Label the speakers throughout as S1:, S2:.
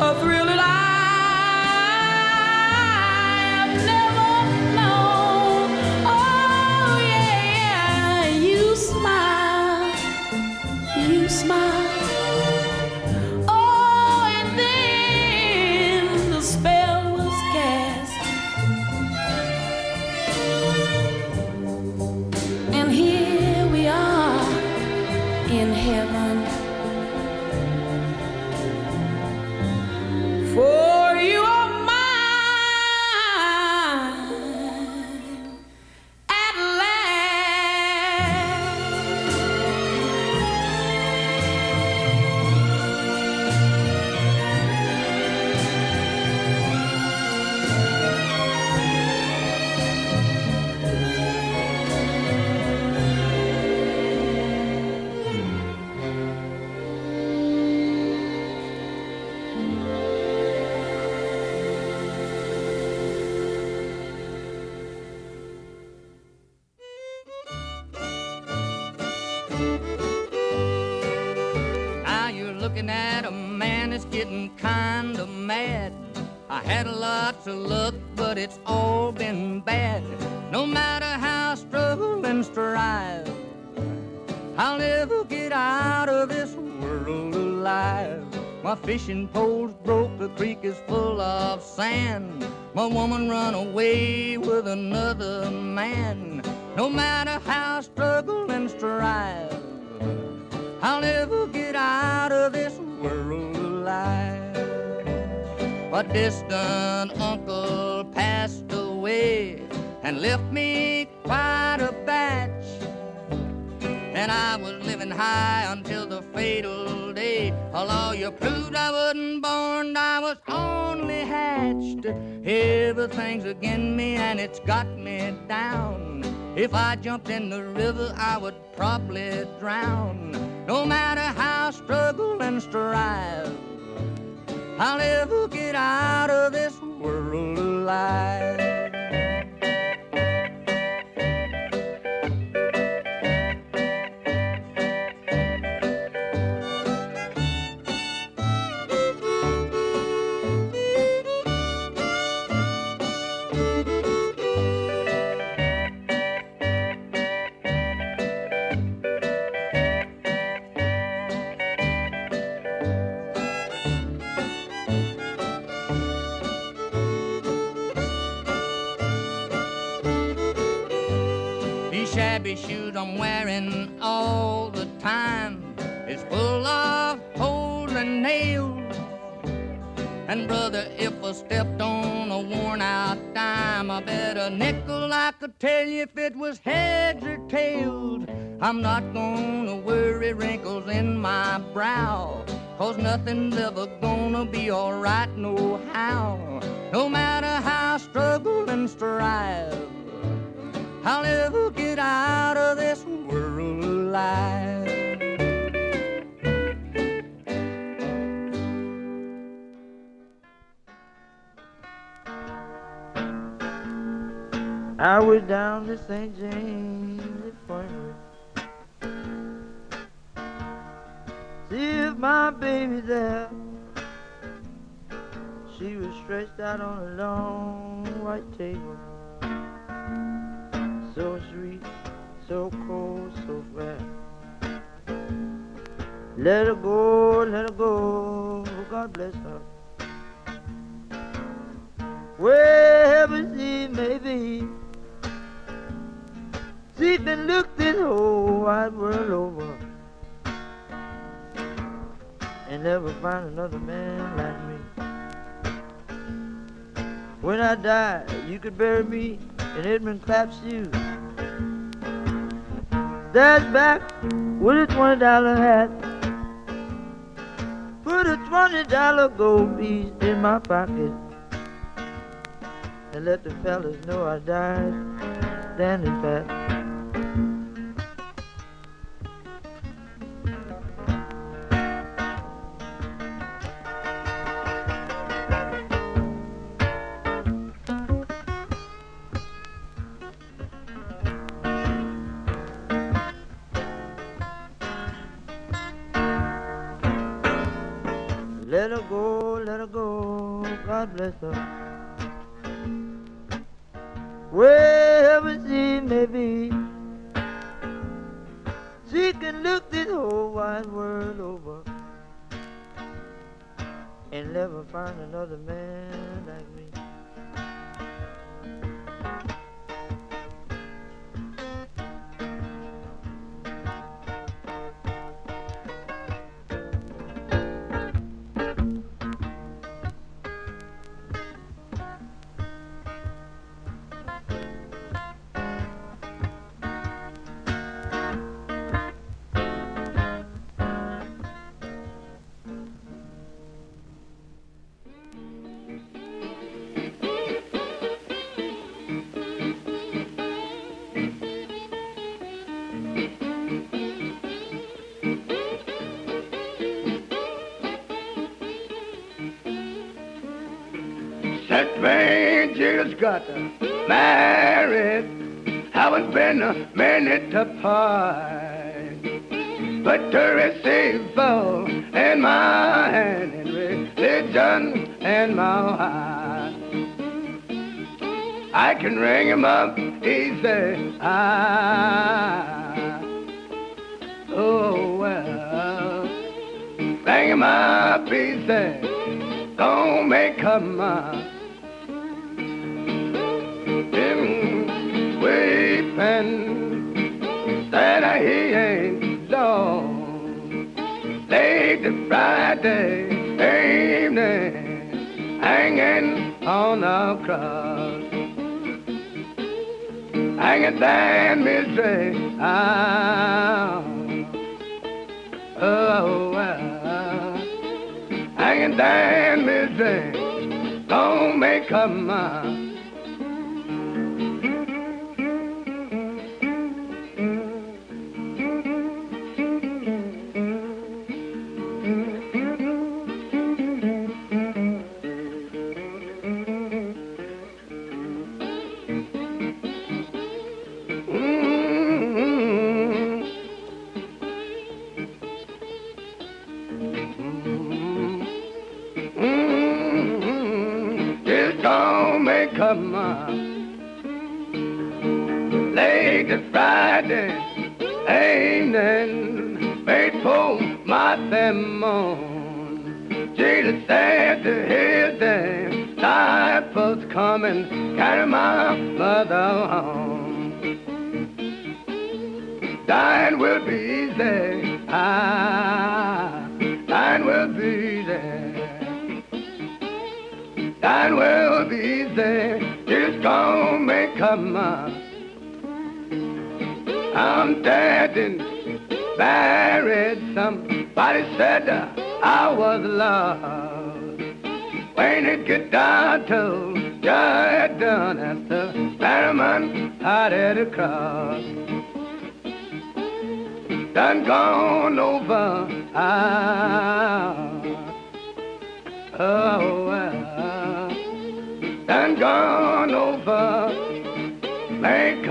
S1: a thrill and
S2: left me quite a batch. And I was living high until the fatal day. A lawyer proved I wasn't born, I was only hatched. Everything's against me and it's got me down. If I jumped in the river, I would probably drown. No matter how I struggle and strive, I'll never get out of this world alive. I'm wearing all the time is full of holes and nails. And brother, if I stepped on a worn out dime, I bet a nickel I could tell you if it was heads or tails. I'm not gonna worry wrinkles in my brow, cause nothing's ever gonna be alright no how. No matter how I struggle and strive, I'll never get out of this world alive.
S3: I was down to St. James Infirmary. See if my baby there. She was stretched out on a long white table. So cold, so fair. Let her go, let her go. God bless her. Wherever she may be, she been looked this whole wide world over and never find another man like me. When I die, you could bury me in Edmund Clapp's shoes. Dad's back with a twenty dollar hat. Put a twenty dollar gold piece in my pocket. And let the fellas know I died standing fat.
S4: That man got married. Haven't been a minute apart. But the receiver in my hand and religion in my heart. I can ring him up easy. Ah, oh well, ring him up easy. Don't make him up. He ain't long. Late Friday evening, hanging on the cross. Hanging that misery. Oh, well, hanging that misery. Don't make a mind. Make up late to Friday evening, faithful my moon. Jesus said to his day, disciples come and carry my mother home. Dying will be easy. Ah, Dying will be easy. Just gonna up. I'm dead and buried. Somebody said I was lost. When it get down to just done as the Barrowman headed across done gone over. Ah, oh, well, done gone over. May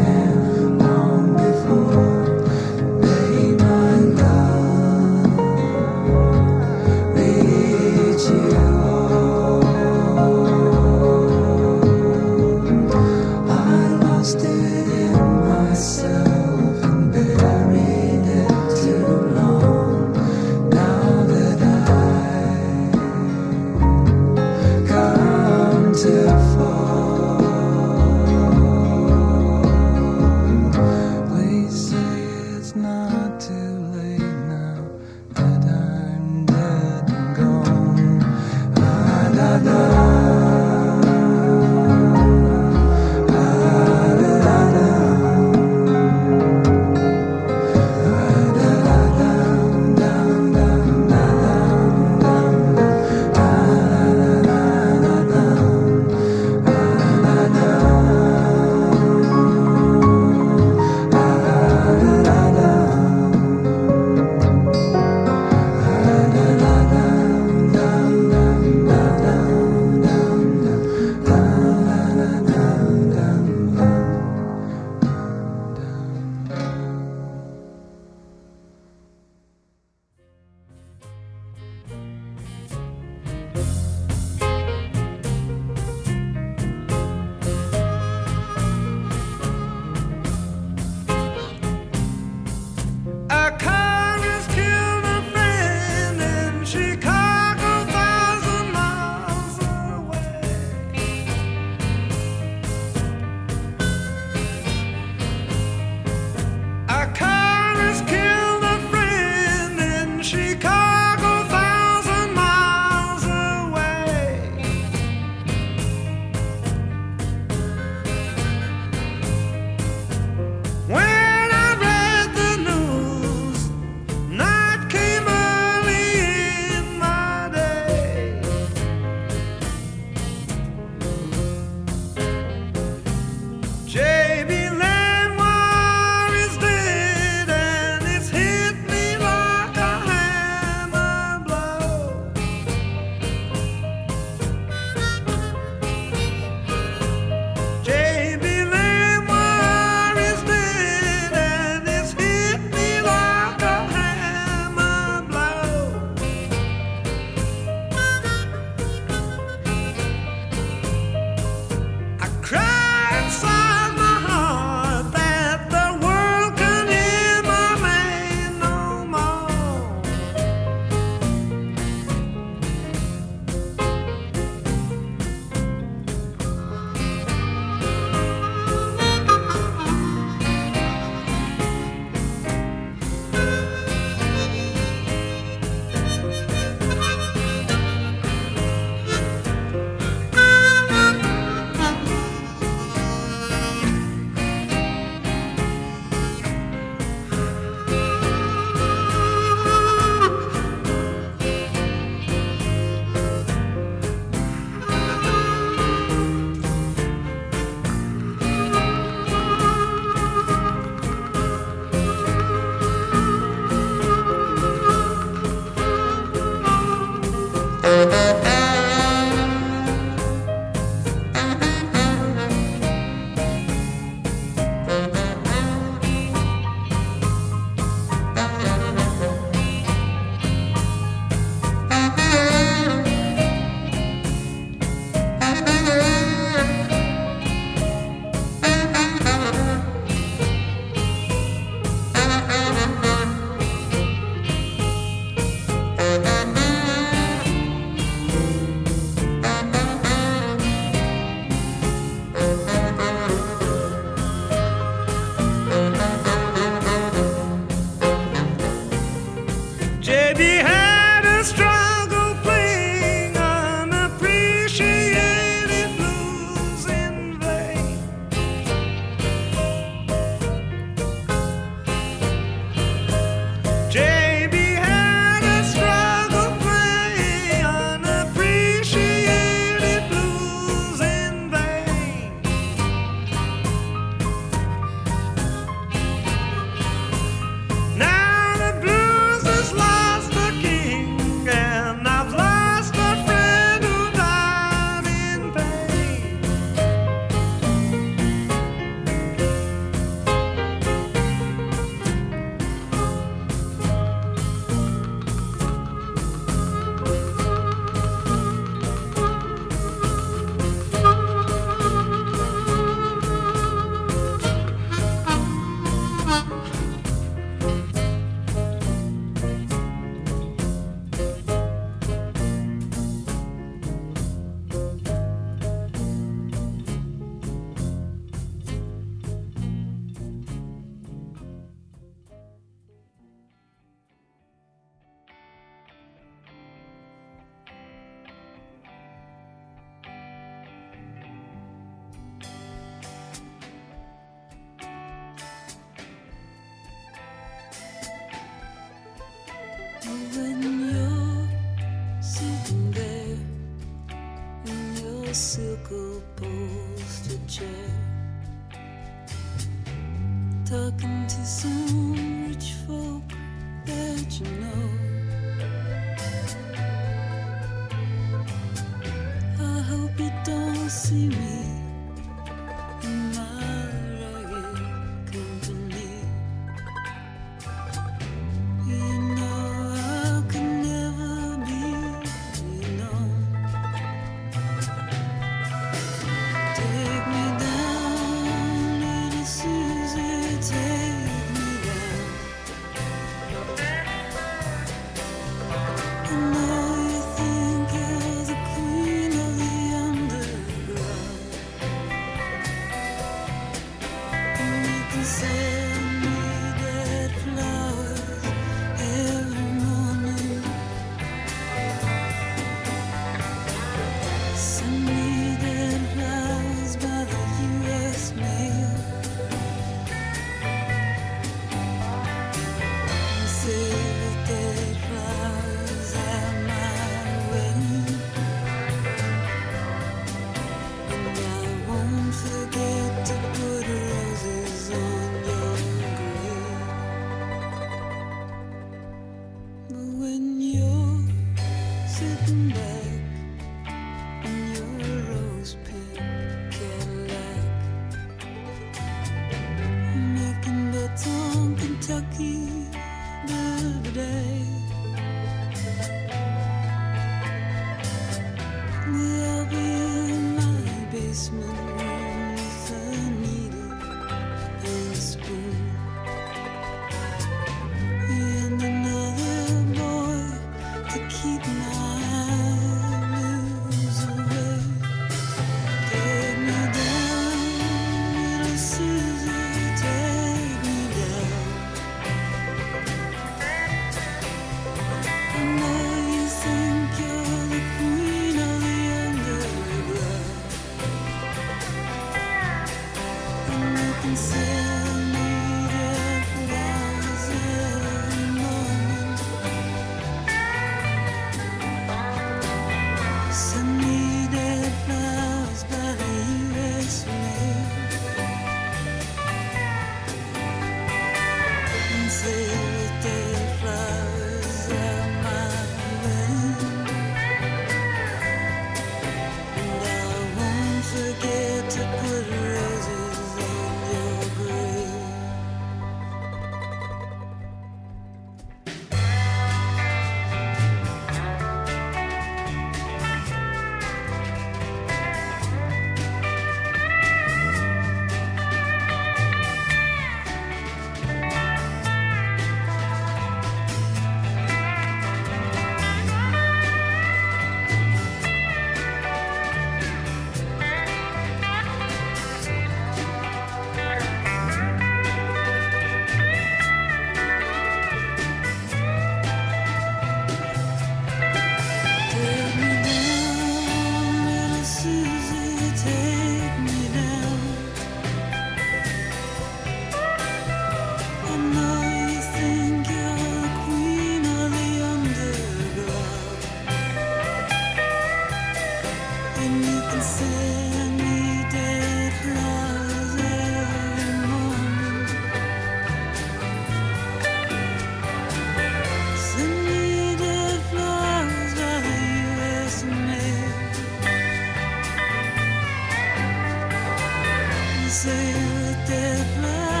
S5: explain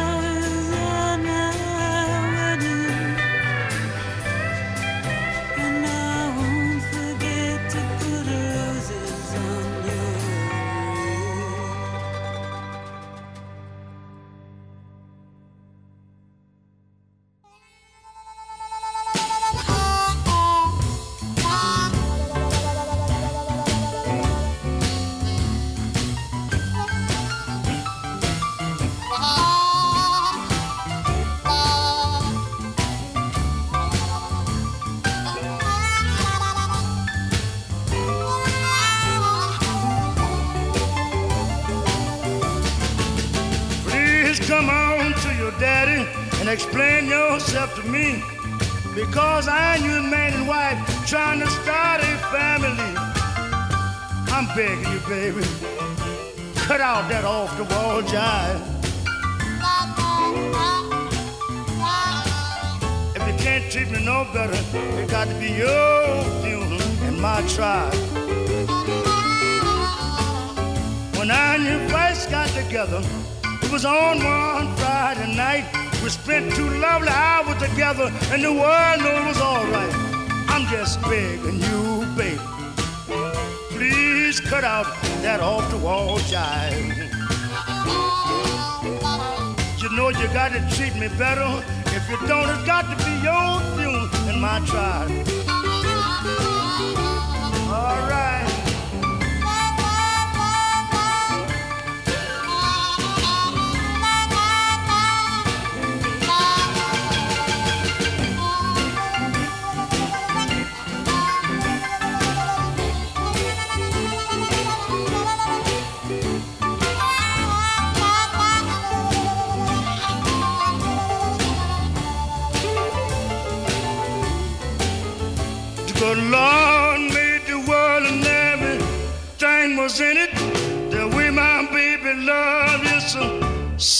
S5: begging you, baby, cut out that off the wall jive. If you can't treat me no better, it got to be your funeral and my trial. When I and you first got together, it was on one Friday night. We spent two lovely hours together, and the world knew it was all right. I'm just begging you, baby. Please cut out that off the wall jive. You know you got to treat me better. If you don't, it's got to be your funeral and my trial. All right.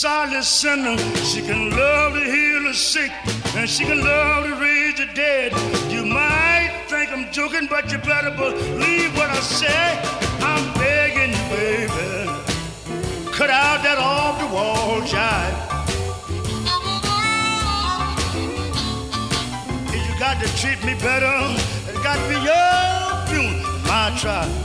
S5: Solid sinner. She can love to heal the sick and she can love to raise the dead. You might think I'm joking.
S6: but you better believe what I say. I'm begging you, baby. Cut out that off the wall jive. You got to treat me better, it got to be your funeral, my tribe.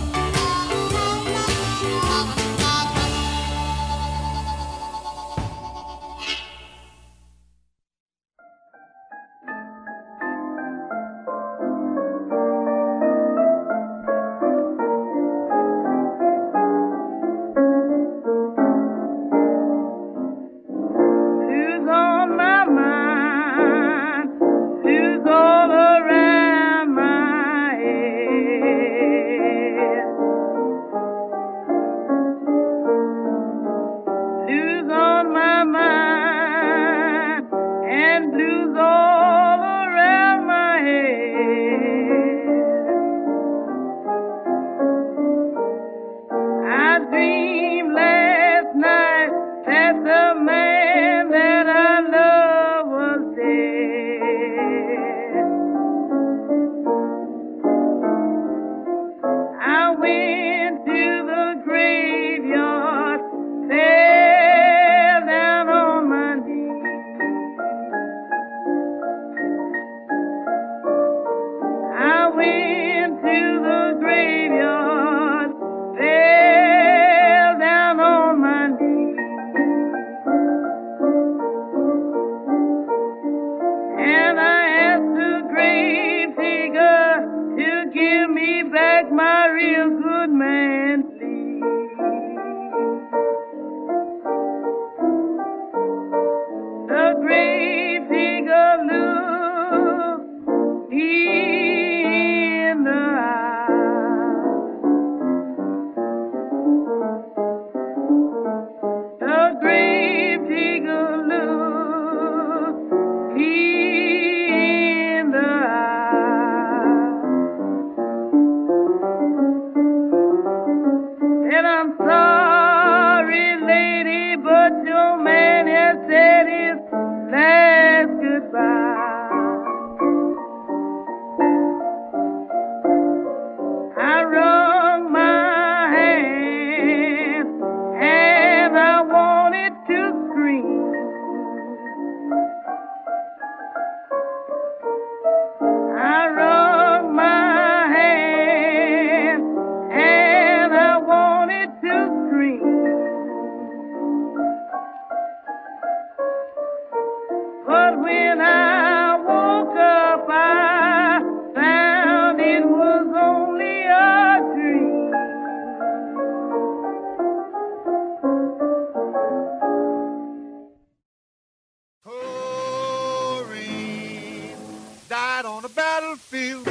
S7: died on the battlefield.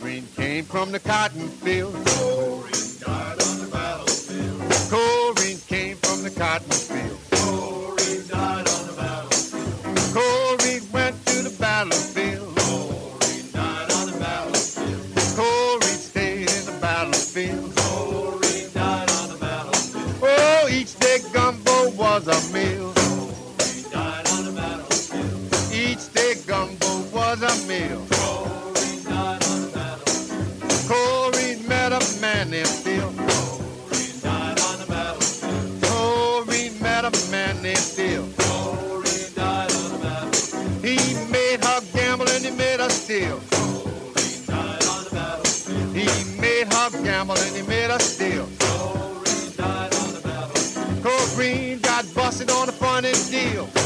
S7: Rain came from the cotton field. Cold died on the battlefield. Cold rain came from the cotton field. steal. He made her gamble and he made her steal. Cole Green got busted on a funny deal.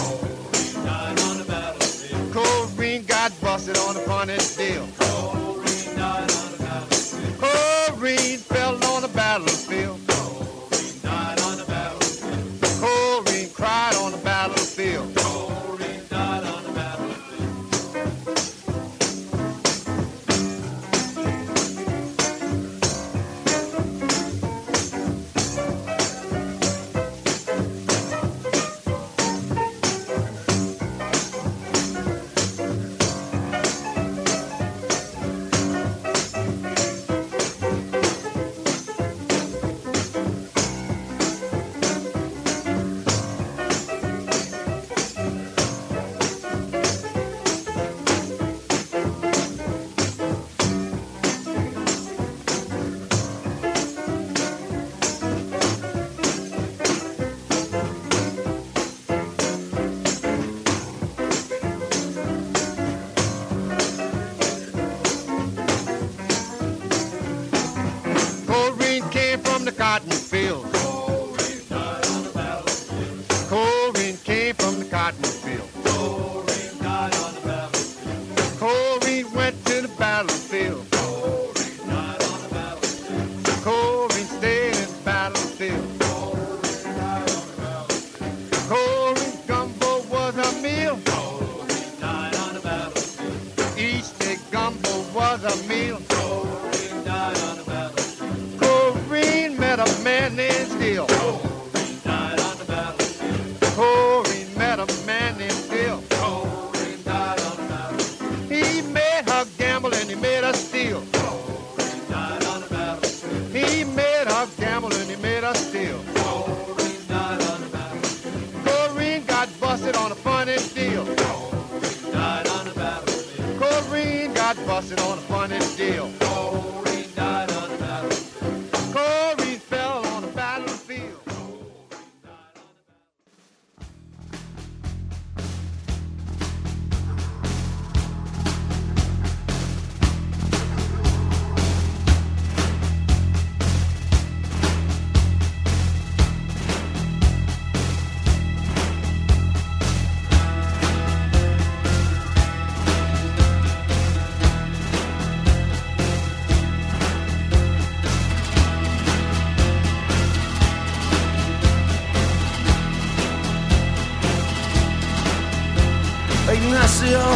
S8: Ignacio,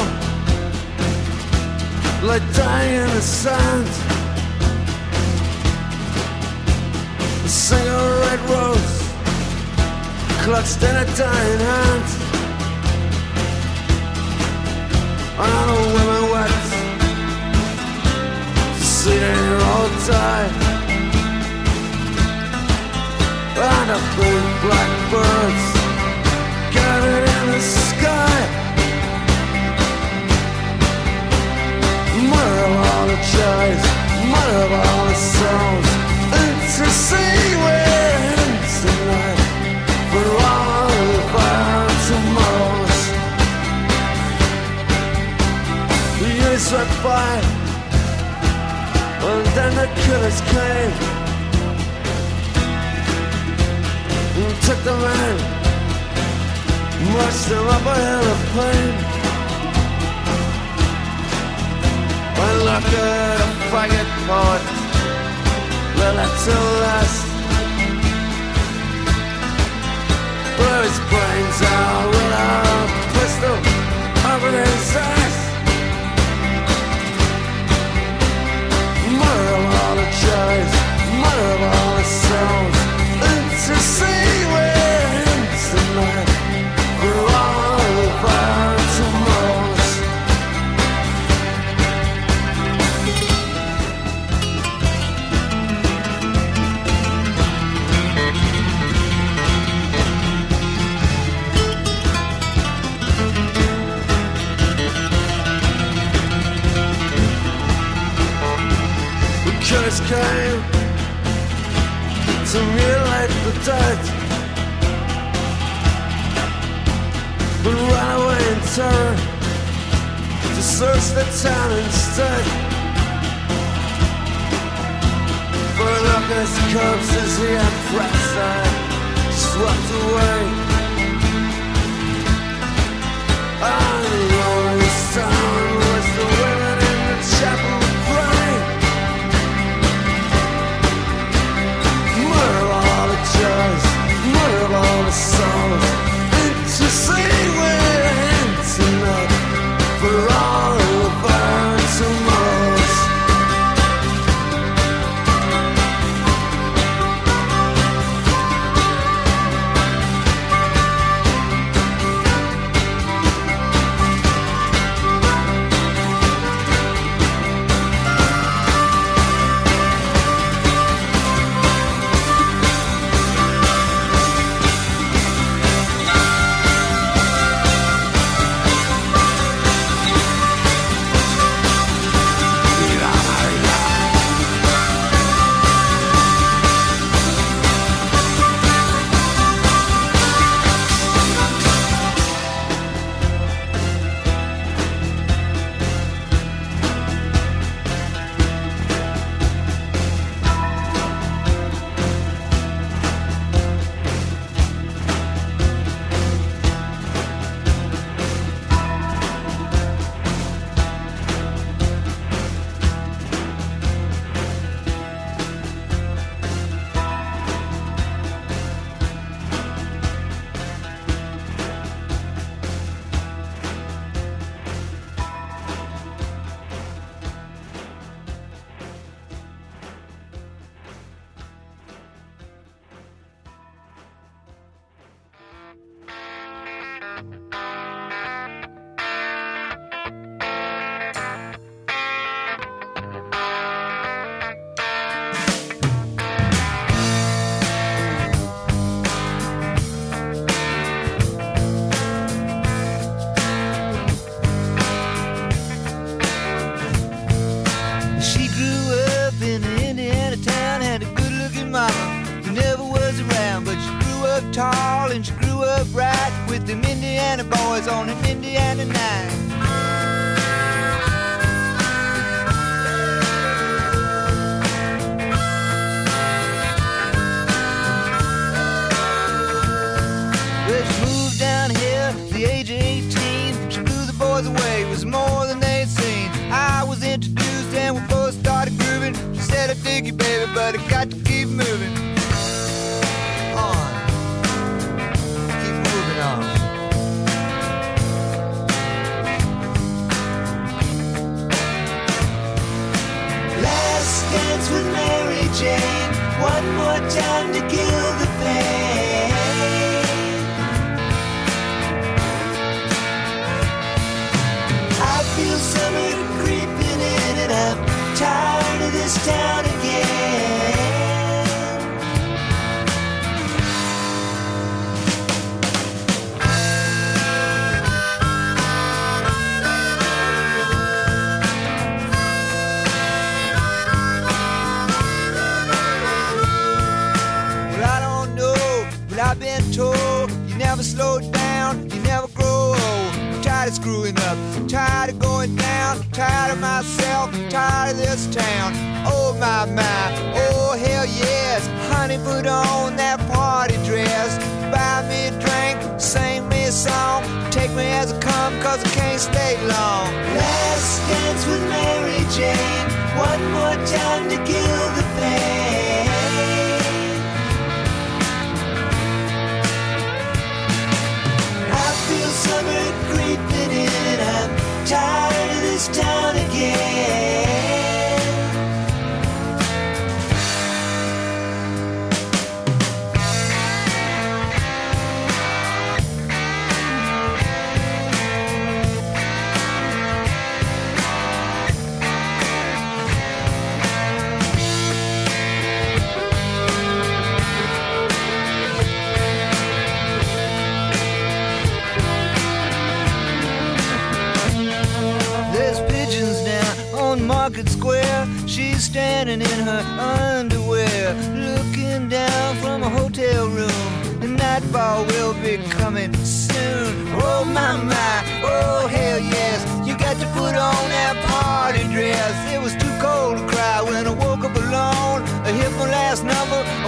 S8: like dying in the sand. A single red rose, clutched in a dying hand. On a woman wet, seated all die. And a big blackbirds gathered in the sky. The joys, mother of all the souls, it's tonight. For all of our tomorrows. The went by, and then the killers came. And took the man, marched them up a hill of. I look at a faggot Well, that's the last. Blow his brains out with a pistol Over his ass Mother of all the joys Mother of all the souls. A sea Killers came to mutilate the dead, but ran away in terror to search the town instead. For look at his corpses he had prophesied, swept away. And the only sound
S9: girls can't stay long. Last dance with Mary Jane. One more time to kill the pain. I feel summer creeping in. I'm tired of this town.
S10: never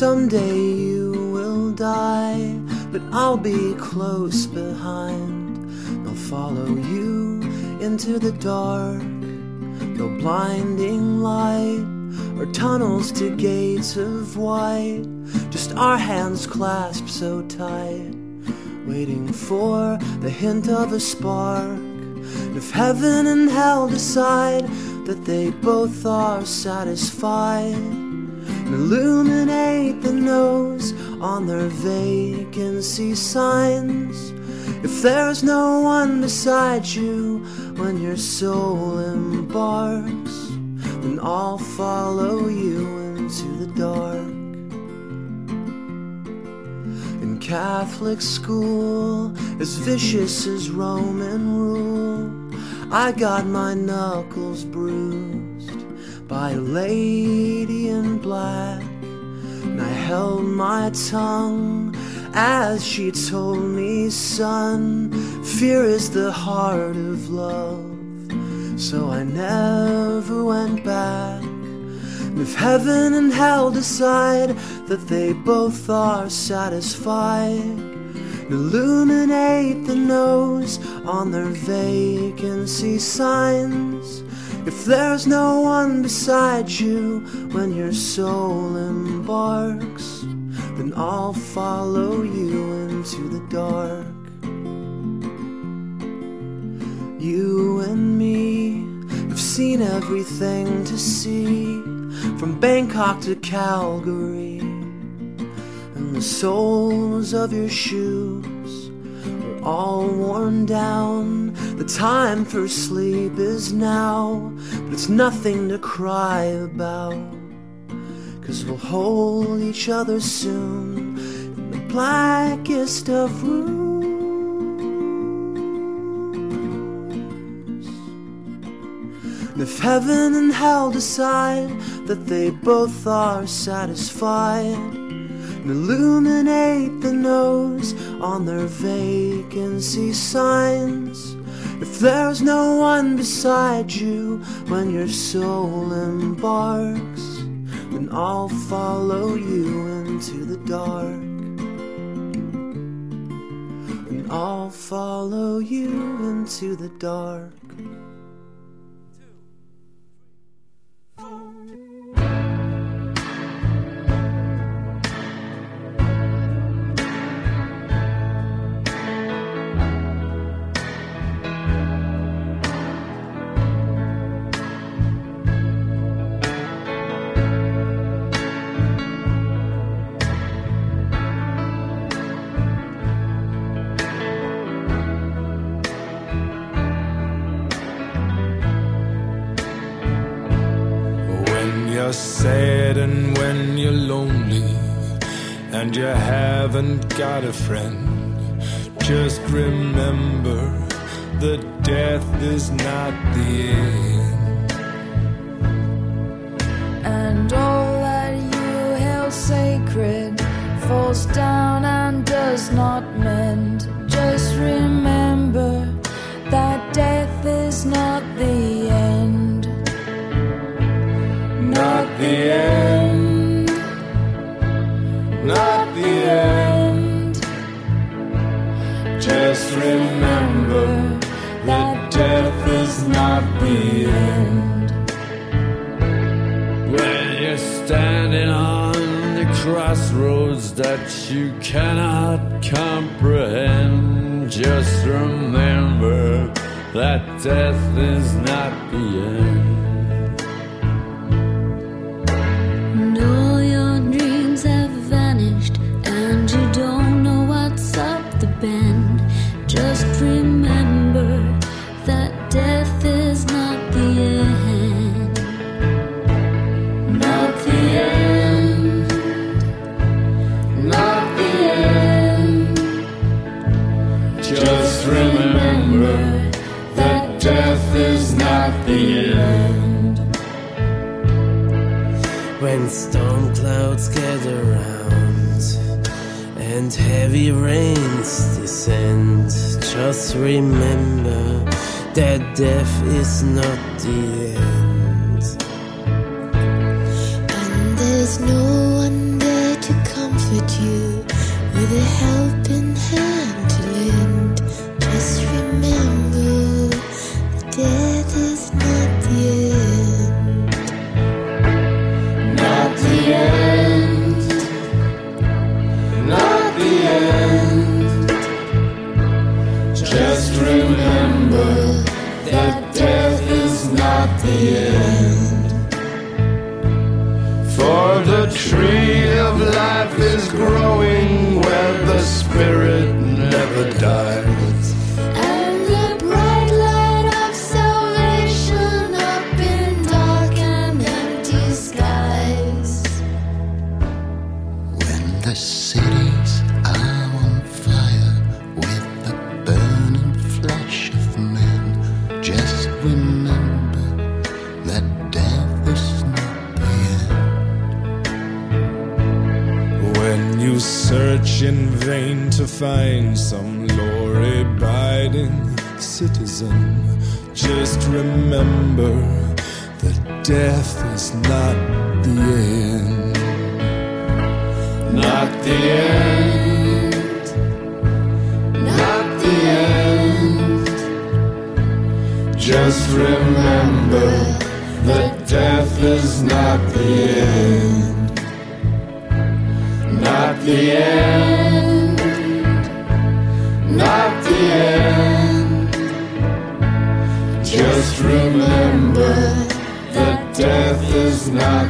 S10: someday you will die, but I'll be close behind. I'll follow you into the dark, no blinding light or tunnels to gates of white, just our hands clasped so tight, waiting for the hint of a spark. If heaven and hell decide that they both are satisfied, and illuminate the no's on their vacancy signs. If there's no one beside you when your soul embarks, then I'll follow you into the dark. In Catholic school, as vicious as Roman rule, I got my knuckles bruised by a lady in black. And I held my tongue as she told me, son, fear is the heart of love. So I never went back. And if heaven and hell decide that they both are satisfied, illuminate the no's on their vacancy signs. If there's no one beside you when your soul embarks, then I'll follow you into the dark. You and me have seen everything to see, from Bangkok to Calgary. And the soles of your shoes all worn down. The time for sleep is now, but it's nothing to cry about. Cause we'll hold each other soon in the blackest of rooms. And if heaven and hell decide that they both are satisfied, illuminate the no's on their vacancy signs. If there's no one beside you when your soul embarks, then I'll follow you into the dark. And I'll follow you into the dark.
S11: And you haven't got a friend, just remember that death is not the end.
S12: and all that you held sacred falls down and does not mend. Just remember that death is not the end. Not the end.
S11: That you cannot comprehend, just remember that death is not the end.
S13: Heavy rains descend, just remember that death is not the end.
S11: Where the spirit never dies. Citizen, just remember that death is not the end. Not the end. Not the end. Just remember that death is not the end. Not the end. Not.